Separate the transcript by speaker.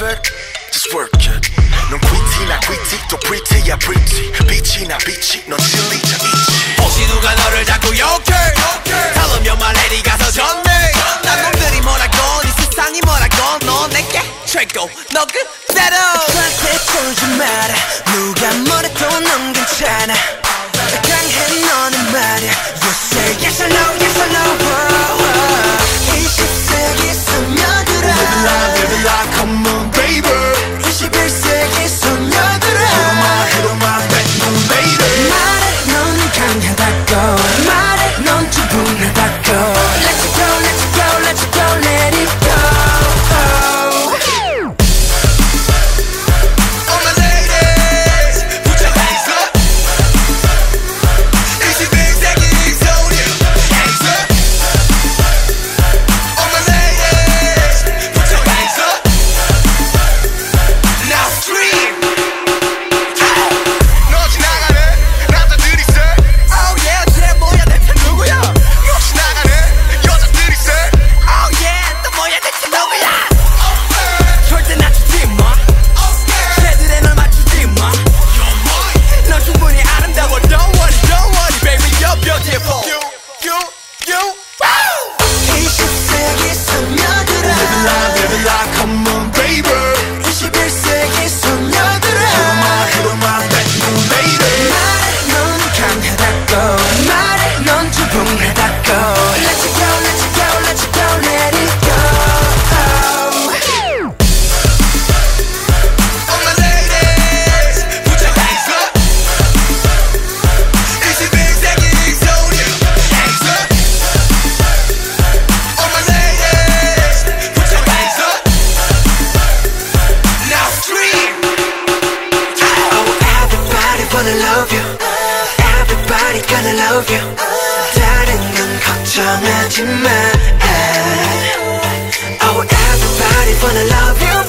Speaker 1: perfect Just work it. 넌 quitti 나 quitti 또 pretty야 pretty 빛이 나 빛이 넌 진리자 빛이
Speaker 2: 혹시 누가 너를 자꾸 욕해 다음면 말레리 가서 전해 난 놈들이 뭐라건 이 세상이 뭐라건 너 내게 최고 너 그대로
Speaker 3: 나한테 쫄지 마라 누가 뭐래도 넌 괜찮아 gonna love you. Everybody gonna love you. 다른 건 걱정하지 마. Oh everybody wanna love you.